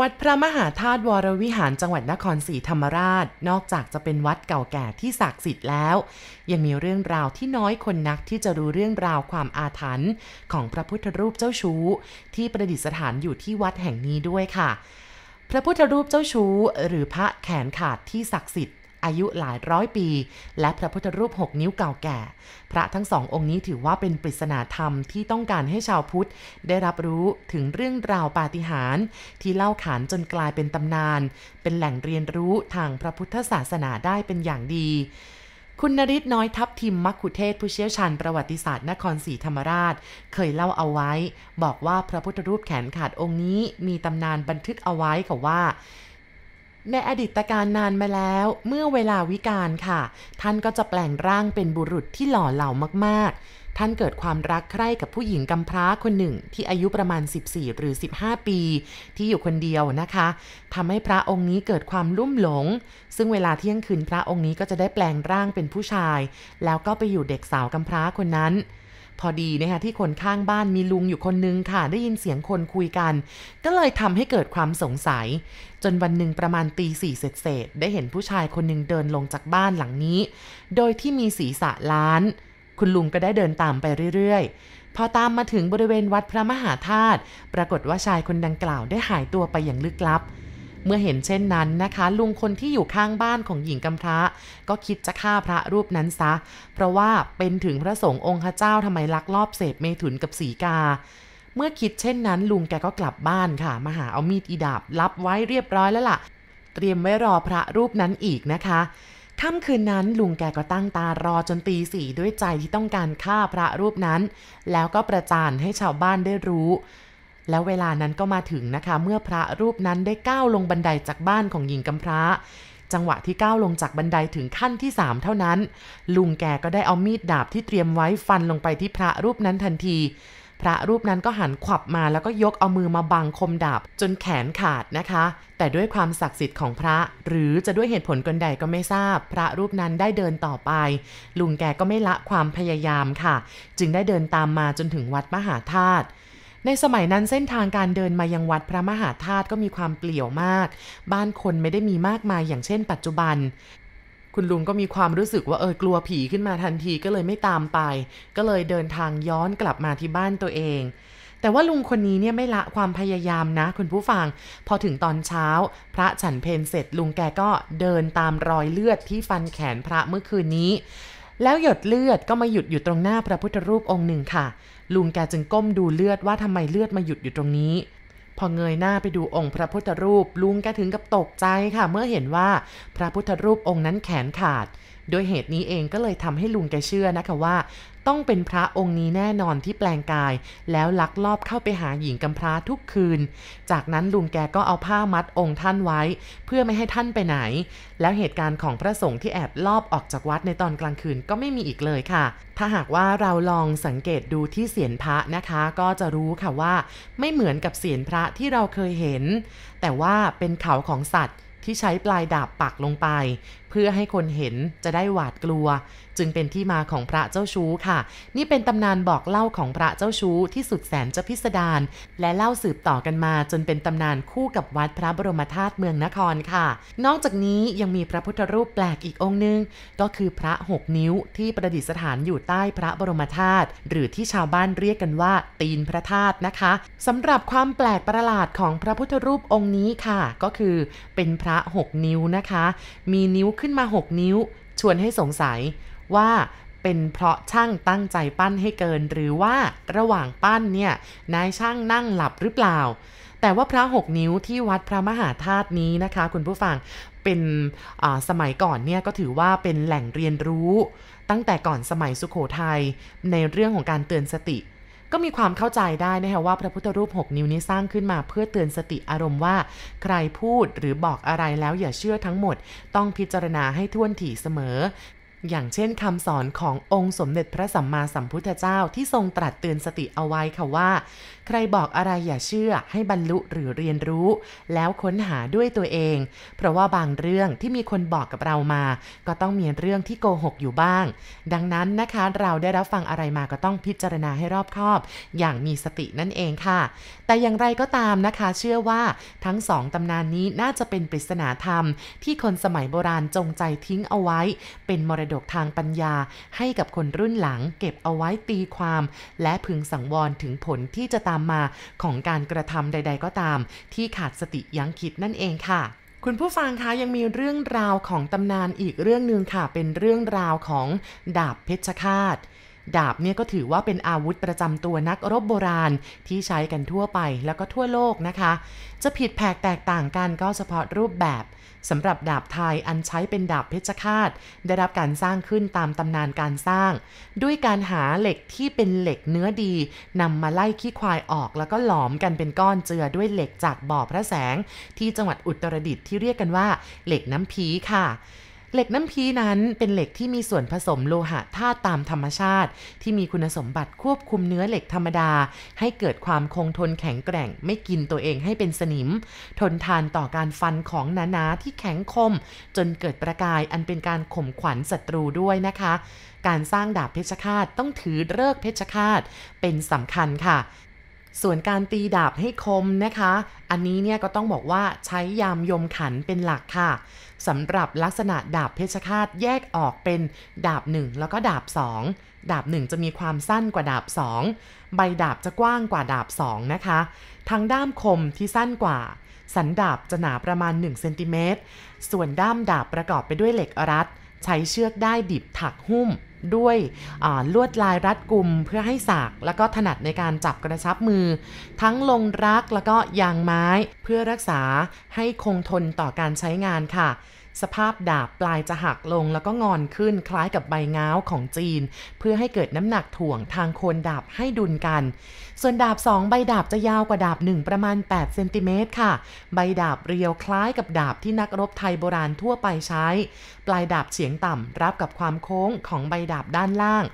วัดพระมหาธาตุวรวิหารจังหวัดนครศรีธรรมราช นอกจากจะเป็นวัดเก่าแก่ที่ศักดิ์สิทธิ์แล้ว ยังมีเรื่องราวที่น้อยคนนักที่จะรู้เรื่องราวความอาถรรพ์ของพระพุทธรูปเจ้าชู้ ที่ประดิษฐานอยู่ที่วัดแห่งนี้ด้วยค่ะ พระพุทธรูปเจ้าชู้ หรือพระแขนขาดที่ศักดิ์สิทธิ์ อายุหลายร้อยปี และพระพุทธรูป 6 นิ้วเก่าแก่ พระทั้งสององค์นี้ถือว่าเป็นปริศนาธรรมที่ต้องการให้ชาวพุทธ ได้รับรู้ถึงเรื่องราวปาฏิหาริย์ที่เล่าขานจนกลายเป็นตำนาน เป็นแหล่งเรียนรู้ทางพระพุทธศาสนาได้เป็นอย่างดีคุณนริศน้อยทัพทิมมักคุเทศผู้เชี่ยวชาญประวัติศาสตร์นครศรีธรรมราช เคยเล่าเอาไว้ บอกว่าพระพุทธรูปแขนขาดองค์นี้มีตำนานบันทึกเอาไว้ค่ะว่า ในอดีตการนานมาแล้ว เมื่อเวลาวิกาลค่ะ ท่านก็จะแปลงร่างเป็นบุรุษที่หล่อเหลามากๆ ท่านเกิดความรักใคร่กับผู้หญิงกำพร้าคนหนึ่งที่อายุประมาณ 14 หรือ 15 ปี ที่อยู่คนเดียวนะคะทำให้พระองค์นี้เกิดความลุ่มหลง ซึ่งเวลาเที่ยงคืนพระองค์นี้ก็จะได้แปลงร่างเป็นผู้ชาย แล้วก็ไปอยู่เด็กสาวกำพร้าคนนั้น พอดีนะคะที่คนข้างบ้านมีลุงอยู่คนนึงค่ะ ได้ยินเสียงคนคุยกัน ก็เลยทำให้เกิดความสงสัย จนวันหนึ่งประมาณตีสี่เศษได้เห็นผู้ชายคนหนึ่งเดินลงจากบ้านหลังนี้ โดยที่มีศีรษะล้าน คุณลุงก็ได้เดินตามไปเรื่อยๆ พอตามมาถึงบริเวณวัดพระมหาธาตุปรากฏว่าชายคนดังกล่าวได้หายตัวไปอย่างลึกลับ เมื่อเห็นเช่นนั้นนะคะ ลุงคนที่อยู่ข้างบ้านของหญิงกำพร้า ก็คิดจะฆ่าพระรูปนั้นซะ เพราะว่าเป็นถึงพระสงฆ์องค์เจ้าทำไมลักลอบเสพเมถุนกับสีกา เมื่อคิดเช่นนั้นลุงแกก็กลับบ้านค่ะ มาหาเอามีดอีดาบรับไว้เรียบร้อยแล้วล่ะ เตรียมไว้รอพระรูปนั้นอีกนะคะค่ำคืนนั้นลุงแกก็ตั้งตารอจนตีสี่ด้วยใจที่ต้องการฆ่าพระรูปนั้น แล้วก็ประจานให้ชาวบ้านได้รู้ แล้วเวลานั้นก็มาถึงนะคะ เมื่อพระรูปนั้นได้ก้าวลงบันไดจากบ้านของหญิงกำพร้า จังหวะที่ก้าวลงจากบันไดถึงขั้นที่สามเท่านั้น ลุงแกก็ได้เอามีดดาบที่เตรียมไว้ฟันลงไปที่พระรูปนั้นทันที พระรูปนั้นก็หันขวับมาแล้วก็ยกเอามือมาบังคมดาบ จนแขนขาดนะคะ แต่ด้วยความศักดิ์สิทธิ์ของพระ หรือจะด้วยเหตุผลกลใดก็ไม่ทราบ พระรูปนั้นได้เดินต่อไป ลุงแกก็ไม่ละความพยายามค่ะ จึงได้เดินตามมาจนถึงวัดมหาธาตุ ในสมัยนั้นเส้นทางการเดินมายังวัดพระมหาธาตุก็มีความเปลี่ยวมาก บ้านคนไม่ได้มีมากมายอย่างเช่นปัจจุบัน คุณลุงก็มีความรู้สึกว่าเออกลัวผีขึ้นมาทันทีก็เลยไม่ตามไป ก็เลยเดินทางย้อนกลับมาที่บ้านตัวเองแต่ว่าลุงคนนี้เนี่ยไม่ละความพยายามนะคุณผู้ฟัง พอถึงตอนเช้า พระฉันเพนเสร็จลุงแกก็เดินตามรอยเลือดที่ฟันแขนพระเมื่อคืนนี้ แล้วหยดเลือดก็มาหยุดอยู่ตรงหน้าพระพุทธรูปองค์หนึ่งค่ะ ลุงแกจึงก้มดูเลือดว่าทำไมเลือดมาหยุดอยู่ตรงนี้ พอเงยหน้าไปดูองค์พระพุทธรูป ลุงแกถึงกับตกใจค่ะ เมื่อเห็นว่าพระพุทธรูปองค์นั้นแขนขาด โดยเหตุนี้เองก็เลยทำให้ลุงแกเชื่อนะคะว่า ต้องเป็นพระองค์นี้แน่นอนที่แปลงกาย แล้วลักลอบเข้าไปหาหญิงกำพร้าทุกคืน จากนั้นลุงแกก็เอาผ้ามัดองค์ท่านไว้ เพื่อไม่ให้ท่านไปไหน แล้วเหตุการณ์ของพระสงฆ์ที่แอบลอบออกจากวัดในตอนกลางคืนก็ไม่มีอีกเลยค่ะ ถ้าหากว่าเราลองสังเกตดูที่เสียนพระนะคะ ก็จะรู้ค่ะว่า ไม่เหมือนกับเสียนพระที่เราเคยเห็น แต่ว่าเป็นเขาของสัตว์ที่ใช้ปลายดาบปักลงไป เพื่อให้คนเห็นจะได้หวาดกลัว จึงเป็นที่มาของพระเจ้าชู้ค่ะ นี่เป็นตำนานบอกเล่าของพระเจ้าชู้ที่สุดแสนจะพิสดารและเล่าสืบต่อกันมาจนเป็นตำนานคู่กับวัดพระบรมธาตุเมืองนครค่ะ นอกจากนี้ยังมีพระพุทธรูปแปลกอีกองค์นึง ก็คือพระหกนิ้วที่ประดิษฐานอยู่ใต้พระบรมธาตุหรือที่ชาวบ้านเรียกกันว่า ตีนพระธาตุนะคะสำหรับความแปลกประหลาดของพระพุทธรูปองค์นี้ค่ะ ก็คือเป็นพระ6นิ้วนะคะ มีนิ้วขึ้นมา6นิ้ว ชวนให้สงสัย ว่าเป็นเพราะช่างตั้งใจปั้นให้เกิน หรือว่าระหว่างปั้นเนี่ยนายช่างนั่งหลับหรือเปล่า แต่ว่าพระหกนิ้วที่วัดพระมหาธาตุนี้นะคะ คุณผู้ฟังเป็นสมัยก่อนเนี่ยก็ถือว่าเป็นแหล่งเรียนรู้ ตั้งแต่ก่อนสมัยสุขโขทยัยในเรื่องของการเตือนสติ ก็มีความเข้าใจได้นะคะว่าพระพุทธรูป 6 นิ้วนี้สร้างขึ้นมาเพื่อเตือนสติอารมณ์ว่า ใครพูดหรือบอกอะไรแล้วอย่าเชื่อทั้งหมด ต้องพิจารณาให้ท่วนถี่เสมอ อย่างเช่นคำสอนขององค์สมเด็จพระสัมมาสัมพุทธเจ้าที่ทรงตรัสเตือนสติเอาไว้ค่ะว่า ใครบอกอะไรอย่าเชื่อให้บรรลุหรือเรียนรู้ แล้วค้นหาด้วยตัวเอง เพราะว่าบางเรื่องที่มีคนบอกกับเรามา ก็ต้องมีเรื่องที่โกหกอยู่บ้าง ดังนั้นนะคะเราได้รับฟังอะไรมาก็ต้องพิจารณาให้รอบคอบ อย่างมีสตินั่นเองค่ะ แต่อย่างไรก็ตามนะคะ เชื่อว่าทั้งสองตำนานนี้น่าจะเป็นปริศนาธรรม ที่คนสมัยโบราณจงใจทิ้งเอาไว้ เป็นมรดดกทางปัญญาให้กับคนรุ่นหลังเก็บเอาไว้ตีความ และพึงสังวรถึงผลที่จะตามมาของการกระทำใด ๆ ก็ตาม ที่ขาดสติยั้งคิดนั่นเองค่ะคุณผู้ฟังคะยังมีเรื่องราวของตำนานอีกเรื่องหนึ่งค่ะ เป็นเรื่องราวของดาบเพชรฆาต ดาบเนี่ยก็ถือว่าเป็นอาวุธประจำตัวนักรบโบราณที่ใช้กันทั่วไปแล้วก็ทั่วโลกนะคะ จะผิดแผกแตกต่างกันก็เฉพาะรูปแบบสำหรับดาบไทยอันใช้เป็นดาบเพชรฆาต ได้รับการสร้างขึ้นตามตำนานการสร้าง ด้วยการหาเหล็กที่เป็นเหล็กเนื้อดีนำมาไล่ขี้ควายออกแล้วก็หลอมกันเป็นก้อนเจือด้วยเหล็กจากบ่อพระแสง ที่จังหวัดอุตรดิตถ์ที่เรียกกันว่า เหล็กน้ำพีค่ะ เหล็กน้ำพีนั้นเป็นเหล็กที่มีส่วนผสมโลหะธาตุตามธรรมชาติ ที่มีคุณสมบัติควบคุมเนื้อเหล็กธรรมดา ให้เกิดความคงทนแข็งแกร่ง ไม่กินตัวเองให้เป็นสนิม ทนทานต่อการฟันของนานาที่แข็งคม จนเกิดประกายอันเป็นการข่มขวัญศัตรูด้วยนะคะ การสร้างดาบเพชฌฆาตต้องถือเลิกเพชฌฆาตเป็นสำคัญค่ะ ส่วนการตีดาบให้คมนะคะ อันนี้เนี่ยก็ต้องบอกว่าใช้ยามยมขันเป็นหลักค่ะสำหรับลักษณะดาบเพชฌฆาตแยกออกเป็นดาบ 1 แล้วก็ดาบ 2 ดาบ 1 จะมีความสั้นกว่าดาบ 2 ใบดาบจะกว้างกว่าดาบ 2 นะคะ ทางด้ามคมที่สั้นกว่า สันดาบจะหนาประมาณ1เซนติเมตรส่วนด้ามดาบประกอบไปด้วยเหล็กรัด ใช้เชือกได้ดิบถักหุ้ม ด้วยลวดลายรัดกุมเพื่อให้สาก แล้วก็ถนัดในการจับกระชับมือ ทั้งลงรักแล้วก็ยางไม้ เพื่อรักษาให้คงทนต่อการใช้งานค่ะ สภาพดาบปลายจะหักลงแล้วก็งอนขึ้นคล้ายกับใบง้าวของจีน เพื่อให้เกิดน้ำหนักถ่วงทางโคนดาบให้ดุลกัน ส่วนดาบ 2 ใบดาบจะยาวกว่าดาบ 1 ประมาณ8เซนติเมตรค่ะ ใบดาบเรียวคล้ายกับดาบที่นักรบไทยโบราณทั่วไปใช้ ปลายดาบเฉียงต่ำรับกับความโค้งของใบดาบด้านล่าง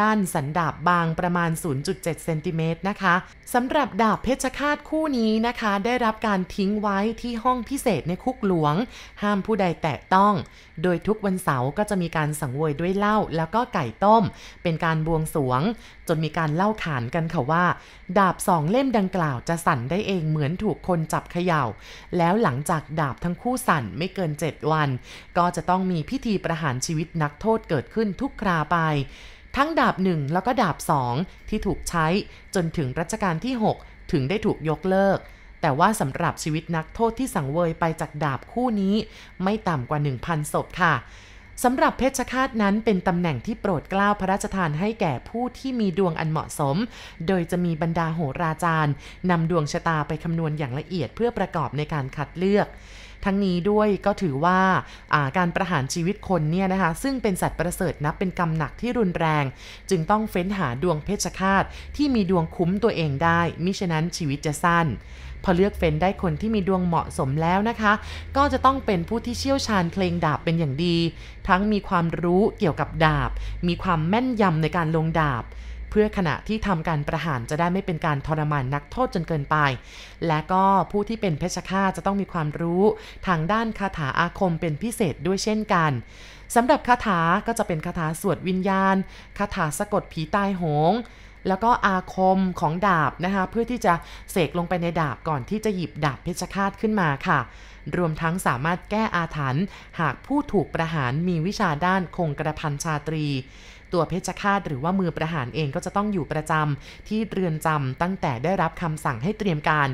ด้านสันดาบบางประมาณ 0.7เซนติเมตรนะคะสำหรับดาบเพชรฆาตคู่นี้นะคะ ได้รับการทิ้งไว้ที่ห้องพิเศษในคุกหลวง ห้ามผู้ใดแตะต้อง โดยทุกวันเสาร์ก็จะมีการสังเวยด้วยเหล้าแล้วก็ไก่ต้ม เป็นการบวงสวง จนมีการเล่าขานกันค่ะว่า ดาบสองเล่มดังกล่าวจะสั่นได้เองเหมือนถูกคนจับเขยา่า แล้วหลังจากดาบทั้งคู่สั่นไม่เกิน 7 วัน ก็จะต้องมีพิธีประหารชีวิตนักโทษเกิดขึ้นทุกคราไปทั้งดาบหนึ่งแล้วก็ดาบสองที่ถูกใช้จนถึงรัชกาลที่ 6 ถึงได้ถูกยกเลิก แต่ว่าสำหรับชีวิตนักโทษที่สังเวยไปจากดาบคู่นี้ ไม่ต่ำกว่า 1,000 ศพค่ะสำหรับเพชฌฆาตนั้นเป็นตำแหน่งที่โปรดเกล้าพระราชทานให้แก่ผู้ที่มีดวงอันเหมาะสม โดยจะมีบรรดาโหราจารย์นำดวงชะตาไปคำนวณอย่างละเอียดเพื่อประกอบในการคัดเลือก ทั้งนี้ด้วยก็ถือว่าการประหารชีวิตคนเนี่ยนะคะ ซึ่งเป็นสัตว์ประเสริฐนับเป็นกรรมหนักที่รุนแรง จึงต้องเฟ้นหาดวงเพชฌฆาตที่มีดวงคุ้มตัวเองได้ มิฉะนั้นชีวิตจะสั้น พอเลือกเฟ้นได้คนที่มีดวงเหมาะสมแล้วนะคะ ก็จะต้องเป็นผู้ที่เชี่ยวชาญเพลงดาบเป็นอย่างดี ทั้งมีความรู้เกี่ยวกับดาบ มีความแม่นยำในการลงดาบเพื่อขณะที่ทำการประหารจะได้ไม่เป็นการทรมานนักโทษจนเกินไป และก็ผู้ที่เป็นเพชฌฆาตจะต้องมีความรู้ทางด้านคาถาอาคมเป็นพิเศษด้วยเช่นกันสำหรับคาถาก็จะเป็นคาถาสวดวิญญาณ คาถาสะกดผีตายโหง แล้วก็อาคมของดาบนะคะเพื่อที่จะเสกลงไปในดาบก่อนที่จะหยิบดาบเพชฌฆาตขึ้นมาค่ะ รวมทั้งสามารถแก้อาถรรพ์หากผู้ถูกประหารมีวิชาด้านคงกระพันชาตรี ตัวเพชฌฆาตหรือว่ามือประหารเองก็จะต้องอยู่ประจำที่เรือนจำตั้งแต่ได้รับคำสั่งให้เตรียมการ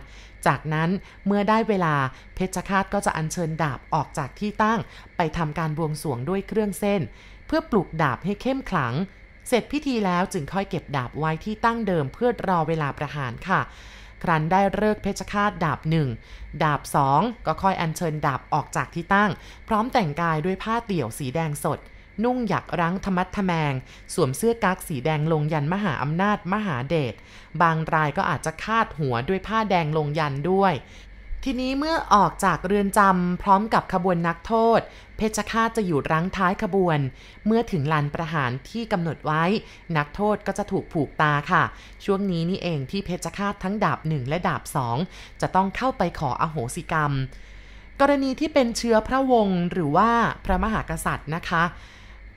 จากนั้นเมื่อได้เวลาเพชฌฆาตก็จะอัญเชิญดาบออกจากที่ตั้ง ไปทำการบวงสรวงด้วยเครื่องเส้น เพื่อปลุกดาบให้เข้มขลัง เสร็จพิธีแล้วจึงค่อยเก็บดาบไว้ที่ตั้งเดิมเพื่อรอเวลาประหารค่ะ ครั้นได้เลิกเพชฌฆาตดาบหนึ่งดาบสองก็ค่อยอัญเชิญดาบออกจากที่ตั้ง พร้อมแต่งกายด้วยผ้าเตี่ยวสีแดงสด นุ่งหยักรั้งธรรมัดทแมง สวมเสื้อกั๊กสีแดงลงยันมหาอำนาจมหาเดชบางรายก็อาจจะคาดหัวด้วยผ้าแดงลงยันด้วย ทีนี้เมื่อออกจากเรือนจำพร้อมกับขบวนนักโทษ เพชฌฆาตจะอยู่รั้งท้ายขบวน เมื่อถึงลานประหารที่กำหนดไว้ นักโทษก็จะถูกผูกตาค่ะ ช่วงนี้นี่เองที่เพชฌฆาตทั้งดาบหนึ่งและดาบสองจะต้องเข้าไปขออโหสิกรรม กรณีที่เป็นเชื้อพระวงศ์หรือว่าพระมหากษัตริย์นะคะ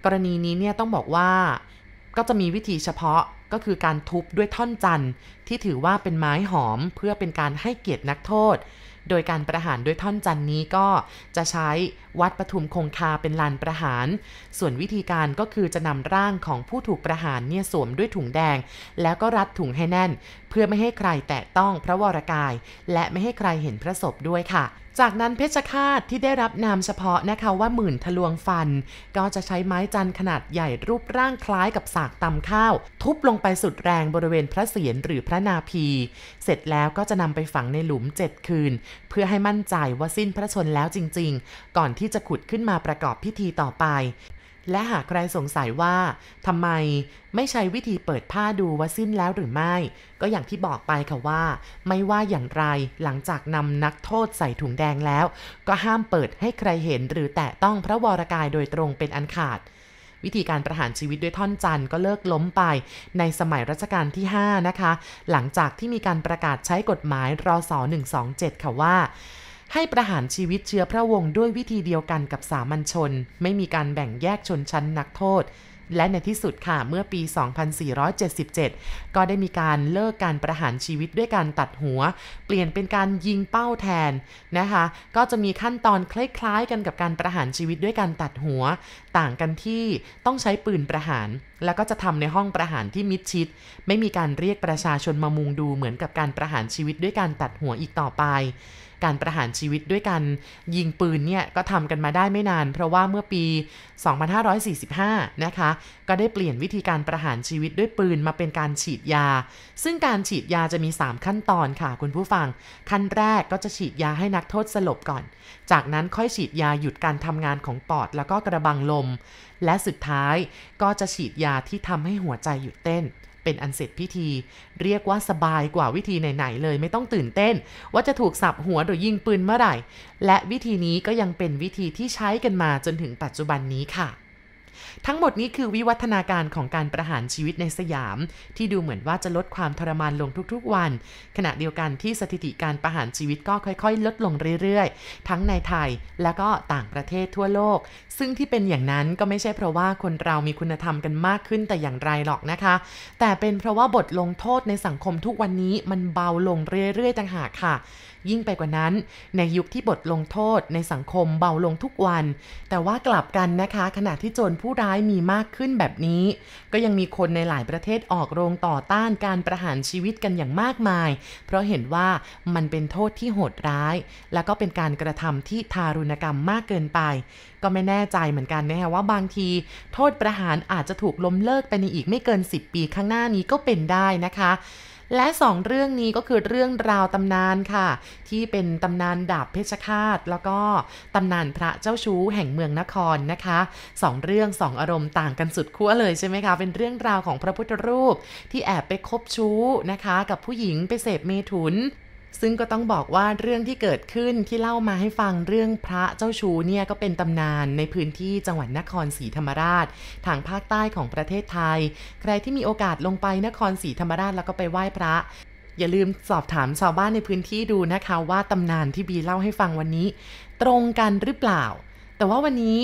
กรณีนี้เนี่ยต้องบอกว่าก็จะมีวิธีเฉพาะก็คือการทุบด้วยท่อนจันทร์ที่ถือว่าเป็นไม้หอมเพื่อเป็นการให้เกียรตินักโทษ โดยการประหารด้วยท่อนจันนี้ก็จะใช้วัดปทุมคงคาเป็นลานประหาร ส่วนวิธีการก็คือจะนำร่างของผู้ถูกประหารเนี่ยสวมด้วยถุงแดง แล้วก็รัดถุงให้แน่น เพื่อไม่ให้ใครแตะต้องพระวรกาย และไม่ให้ใครเห็นพระศพด้วยค่ะ จากนั้นเพชฌฆาตที่ได้รับนามเฉพาะนะคะว่าหมื่นทะลวงฟัน ก็จะใช้ไม้จันขนาดใหญ่รูปร่างคล้ายกับสากตำข้าว ทุบลงไปสุดแรงบริเวณพระเศียรหรือพระนาภีเสร็จแล้วก็จะนำไปฝังในหลุมเจ็ดคืน เพื่อให้มั่นใจว่าสิ้นพระชนแล้วจริง ๆ ก่อนที่จะขุดขึ้นมาประกอบพิธีต่อไป และหากใครสงสัยว่าทำไมไม่ใช้วิธีเปิดผ้าดูว่าสิ้นแล้วหรือไม่ ก็อย่างที่บอกไปค่ะว่า ไม่ว่าอย่างไรหลังจากนำนักโทษใส่ถุงแดงแล้ว ก็ห้ามเปิดให้ใครเห็นหรือแตะต้องพระวรากายโดยตรงเป็นอันขาด วิธีการประหารชีวิตด้วยท่อนจันทร์ก็เลิกล้มไป ในสมัยรัชกาลที่ 5 นะคะ หลังจากที่มีการประกาศใช้กฎหมายรศ127 ค่ะว่า ให้ประหารชีวิตเชื้อพระวงศ์ด้วยวิธีเดียวกันกับสามัญชน ไม่มีการแบ่งแยกชนชั้นนักโทษ และในที่สุดค่ะเมื่อปี 2477 ก็ได้มีการเลิกการประหารชีวิตด้วยการตัดหัว เปลี่ยนเป็นการยิงเป้าแทนนะคะ ก็จะมีขั้นตอนคล้ายๆกันกับการประหารชีวิตด้วยการตัดหัว ต่างกันที่ต้องใช้ปืนประหารแล้วก็จะทำในห้องประหารที่มิดชิด ไม่มีการเรียกประชาชนมามุงดูเหมือนกับการประหารชีวิตด้วยการตัดหัวอีกต่อไป การประหารชีวิตด้วยการยิงปืนเนี่ยก็ทำกันมาได้ไม่นาน เพราะว่าเมื่อปี 2545 นะคะ ก็ได้เปลี่ยนวิธีการประหารชีวิตด้วยปืนมาเป็นการฉีดยา ซึ่งการฉีดยาจะมี 3 ขั้นตอนค่ะ คุณผู้ฟัง ขั้นแรกก็จะฉีดยาให้นักโทษสลบก่อน จากนั้นค่อยฉีดยาหยุดการทำงานของปอดแล้วก็กระบังลม และสุดท้ายก็จะฉีดยาที่ทำให้หัวใจหยุดเต้น เป็นอันเสร็จพิธี เรียกว่าสบายกว่าวิธีไหนๆเลยไม่ต้องตื่นเต้น ว่าจะถูกสับหัวหรือยิงปืนเมื่อไหร่ และวิธีนี้ก็ยังเป็นวิธีที่ใช้กันมาจนถึงปัจจุบันนี้ค่ะ ทั้งหมดนี้คือวิวัฒนาการของการประหารชีวิตในสยาม ที่ดูเหมือนว่าจะลดความทรมานลงทุกๆวัน ขณะเดียวกันที่สถิติการประหารชีวิตก็ค่อยๆ ลดลงเรื่อยๆ ทั้งในไทยและก็ต่างประเทศทั่วโลก ซึ่งที่เป็นอย่างนั้นก็ไม่ใช่เพราะว่าคนเรามีคุณธรรมกันมากขึ้นแต่อย่างไรหรอกนะคะ แต่เป็นเพราะว่าบทลงโทษในสังคมทุกวันนี้มันเบาลงเรื่อยๆต่างหากค่ะ ยิ่งไปกว่านั้น ในยุคที่บทลงโทษในสังคมเบาลงทุกวัน แต่ว่ากลับกันนะคะ ขณะที่โจรผู้ร้ายมีมากขึ้นแบบนี้ ก็ยังมีคนในหลายประเทศออกโรงต่อต้านการประหารชีวิตกันอย่างมากมาย เพราะเห็นว่ามันเป็นโทษที่โหดร้าย แล้วก็เป็นการกระทำที่ทารุณกรรมมากเกินไป ก็ไม่แน่ใจเหมือนกันนะคะว่าบางที โทษประหารอาจจะถูกล้มเลิกไปในอีกไม่เกิน 10 ปีข้างหน้านี้ก็เป็นได้นะคะ และสองเรื่องนี้ก็คือเรื่องราวตำนานค่ะ ที่เป็นตำนานดาบเพชรฆาต แล้วก็ตำนานพระเจ้าชู้แห่งเมืองนครนะคะสองเรื่องสองอารมณ์ต่างกันสุดขั้วเลยใช่ไหมคะ เป็นเรื่องราวของพระพุทธรูปที่แอบไปคบชู้นะคะ กับผู้หญิงไปเสพเมถุน ซึ่งก็ต้องบอกว่าเรื่องที่เกิดขึ้นที่เล่ามาให้ฟังเรื่องพระเจ้าชูเนี่ยก็เป็นตำนานในพื้นที่จังหวัดนครศรีธรรมราช ทางภาคใต้ของประเทศไทย ใครที่มีโอกาสลงไปนครศรีธรรมราชแล้วก็ไปไหว้พระอย่าลืมสอบถามชาวบ้านในพื้นที่ดูนะคะ ว่าตำนานที่บีเล่าให้ฟังวันนี้ ตรงกันหรือเปล่า แต่ว่าวันนี้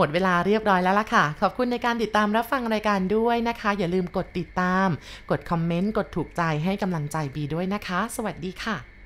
หมดเวลาเรียบร้อยแล้วล่ะค่ะ ขอบคุณในการติดตามรับฟังรายการด้วยนะคะ อย่าลืมกดติดตาม กดคอมเมนต์ กดถูกใจให้กำลังใจบีด้วยนะคะ สวัสดีค่ะ